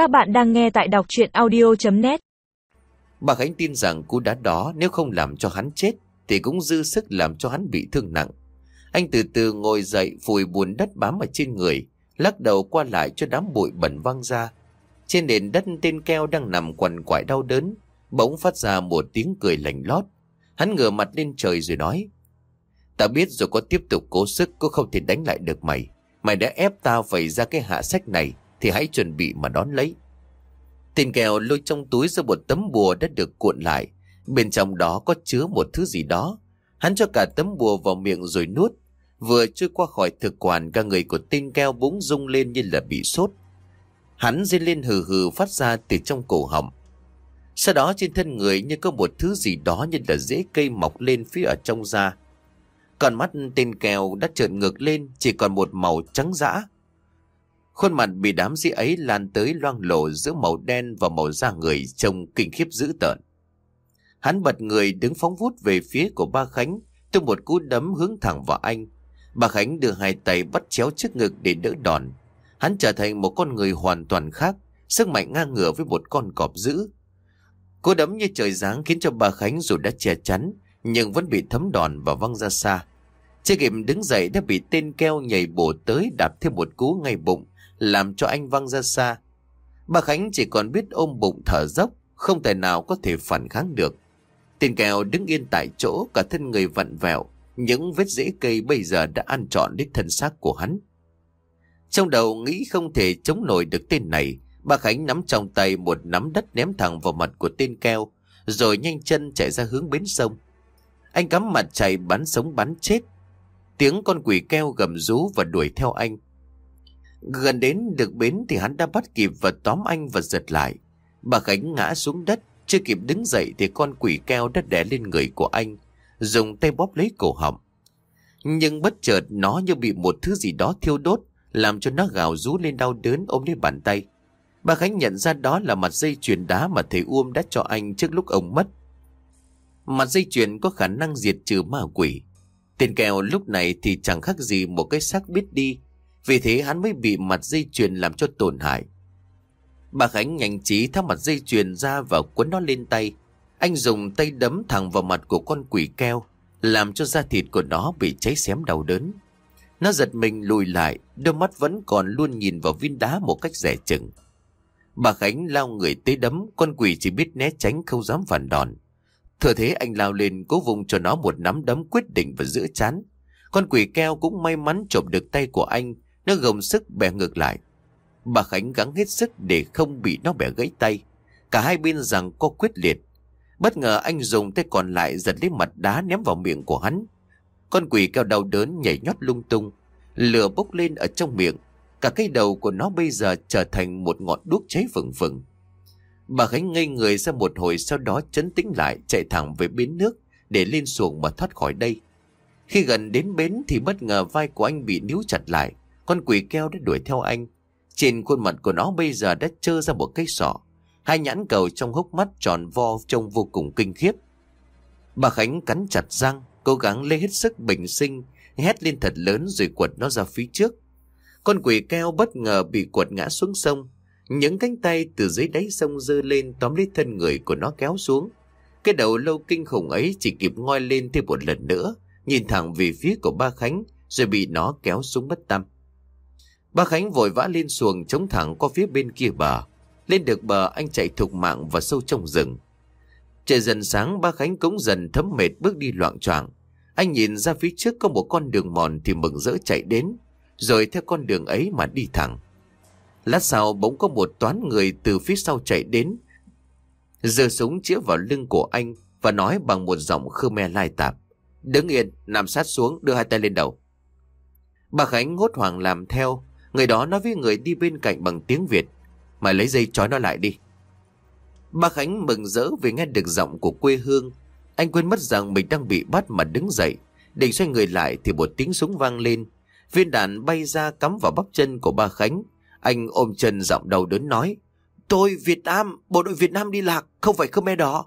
Các bạn đang nghe tại đọc chuyện audio.net Bà Khánh tin rằng cú đá đó nếu không làm cho hắn chết thì cũng dư sức làm cho hắn bị thương nặng. Anh từ từ ngồi dậy phùi bùn đất bám ở trên người, lắc đầu qua lại cho đám bụi bẩn văng ra. Trên nền đất tên keo đang nằm quằn quại đau đớn, bỗng phát ra một tiếng cười lạnh lót. Hắn ngửa mặt lên trời rồi nói Ta biết rồi có tiếp tục cố sức cũng không thể đánh lại được mày. Mày đã ép tao phải ra cái hạ sách này thì hãy chuẩn bị mà đón lấy. Tên kèo lôi trong túi ra một tấm bùa đã được cuộn lại. Bên trong đó có chứa một thứ gì đó. Hắn cho cả tấm bùa vào miệng rồi nuốt. Vừa trôi qua khỏi thực quản, cả người của tên keo búng rung lên như là bị sốt. Hắn dây lên hừ hừ phát ra từ trong cổ họng. Sau đó trên thân người như có một thứ gì đó như là rễ cây mọc lên phía ở trong da. Còn mắt tên kèo đã trợn ngược lên, chỉ còn một màu trắng dã. Khuôn mặt bị đám dĩ ấy lan tới loang lổ giữa màu đen và màu da người trông kinh khiếp dữ tợn. Hắn bật người đứng phóng vút về phía của ba Khánh, tung một cú đấm hướng thẳng vào anh. Bà Khánh đưa hai tay bắt chéo trước ngực để đỡ đòn. Hắn trở thành một con người hoàn toàn khác, sức mạnh ngang ngửa với một con cọp dữ. Cú đấm như trời giáng khiến cho bà Khánh dù đã che chắn, nhưng vẫn bị thấm đòn và văng ra xa. Chưa kịp đứng dậy đã bị tên keo nhảy bổ tới đạp thêm một cú ngay bụng, làm cho anh văng ra xa. Bà Khánh chỉ còn biết ôm bụng thở dốc, không thể nào có thể phản kháng được. Tên kèo đứng yên tại chỗ, cả thân người vặn vẹo, những vết rễ cây bây giờ đã ăn trọn đến thân xác của hắn. Trong đầu nghĩ không thể chống nổi được tên này, bà Khánh nắm trong tay một nắm đất ném thẳng vào mặt của tên keo, rồi nhanh chân chạy ra hướng bến sông. Anh cắm mặt chạy bắn sống bắn chết. Tiếng con quỷ keo gầm rú và đuổi theo anh. Gần đến được bến thì hắn đã bắt kịp và tóm anh và giật lại. Bà Khánh ngã xuống đất, chưa kịp đứng dậy thì con quỷ keo đã đè lên người của anh, dùng tay bóp lấy cổ họng. Nhưng bất chợt nó như bị một thứ gì đó thiêu đốt, làm cho nó gào rú lên đau đớn ôm lấy bàn tay. Bà Khánh nhận ra đó là mặt dây chuyền đá mà thầy Uông đã cho anh trước lúc ông mất. Mặt dây chuyền có khả năng diệt trừ ma quỷ. Tên kèo lúc này thì chẳng khác gì một cái xác biết đi, vì thế hắn mới bị mặt dây chuyền làm cho tổn hại. Bà Khánh nhanh trí tháo mặt dây chuyền ra và quấn nó lên tay. Anh dùng tay đấm thẳng vào mặt của con quỷ keo, làm cho da thịt của nó bị cháy xém đau đớn. Nó giật mình lùi lại, đôi mắt vẫn còn luôn nhìn vào viên đá một cách rẻ chừng. Bà Khánh lao người tới đấm, con quỷ chỉ biết né tránh không dám phản đòn. Thừa thế anh lao lên cố vùng cho nó một nắm đấm quyết định và giữ chán. Con quỷ keo cũng may mắn chộp được tay của anh, nó gồng sức bẻ ngược lại. Bà Khánh gắng hết sức để không bị nó bẻ gãy tay. Cả hai bên rằng có quyết liệt. Bất ngờ anh dùng tay còn lại giật lấy mặt đá ném vào miệng của hắn. Con quỷ kêu đau đớn nhảy nhót lung tung. Lửa bốc lên ở trong miệng. Cả cái đầu của nó bây giờ trở thành một ngọn đuốc cháy vừng vừng. Bà Khánh ngây người ra một hồi sau đó chấn tĩnh lại, chạy thẳng về bến nước để lên xuồng mà thoát khỏi đây. Khi gần đến bến thì bất ngờ vai của anh bị níu chặt lại. Con quỷ keo đã đuổi theo anh. Trên khuôn mặt của nó bây giờ đã trơ ra một cái sọ. Hai nhãn cầu trong hốc mắt tròn vo trông vô cùng kinh khiếp. Bà Khánh cắn chặt răng, cố gắng lấy hết sức bình sinh, hét lên thật lớn rồi quật nó ra phía trước. Con quỷ keo bất ngờ bị quật ngã xuống sông. Những cánh tay từ dưới đáy sông dơ lên tóm lấy thân người của nó kéo xuống. Cái đầu lâu kinh khủng ấy chỉ kịp ngoi lên thêm một lần nữa, nhìn thẳng về phía của ba Khánh, rồi bị nó kéo xuống bất tâm. Ba Khánh vội vã lên xuồng chống thẳng qua phía bên kia bờ. Lên được bờ anh chạy thục mạng vào sâu trong rừng. Trời dần sáng ba Khánh cũng dần thấm mệt bước đi loạn choạng. Anh nhìn ra phía trước có một con đường mòn thì mừng rỡ chạy đến, rồi theo con đường ấy mà đi thẳng. Lát sau bỗng có một toán người từ phía sau chạy đến, giơ súng chĩa vào lưng của anh và nói bằng một giọng Khmer lai tạp. Đứng yên, nằm sát xuống, đưa hai tay lên đầu. Bà Khánh hốt hoảng làm theo, người đó nói với người đi bên cạnh bằng tiếng Việt. Mày lấy dây trói nó lại đi. Bà Khánh mừng rỡ vì nghe được giọng của quê hương. Anh quên mất rằng mình đang bị bắt mà đứng dậy. Định xoay người lại thì một tiếng súng vang lên. Viên đạn bay ra cắm vào bắp chân của ba Khánh. Anh ôm chân giọng đầu đớn nói. Tôi Việt Nam, bộ đội Việt Nam đi lạc, không phải Khmer đó.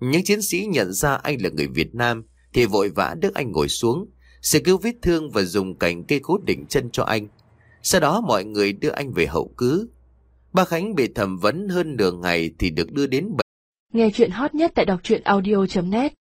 Những chiến sĩ nhận ra anh là người Việt Nam thì vội vã đưa anh ngồi xuống, sẽ cứu vết thương và dùng cành cây cố định chân cho anh. Sau đó mọi người đưa anh về hậu cứ. Ba Khánh bị thẩm vấn hơn nửa ngày thì được đưa đến bệnh. Nghe chuyện hot nhất tại đọc truyện audio.net